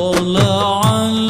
الشكر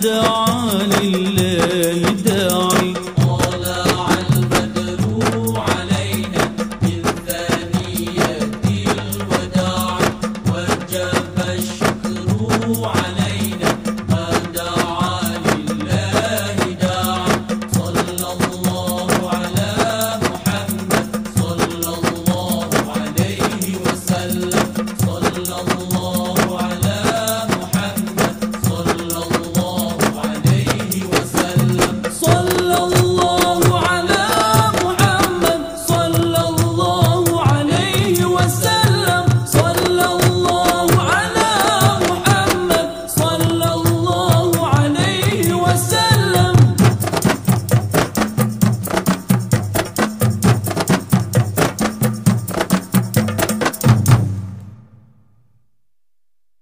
دعا لله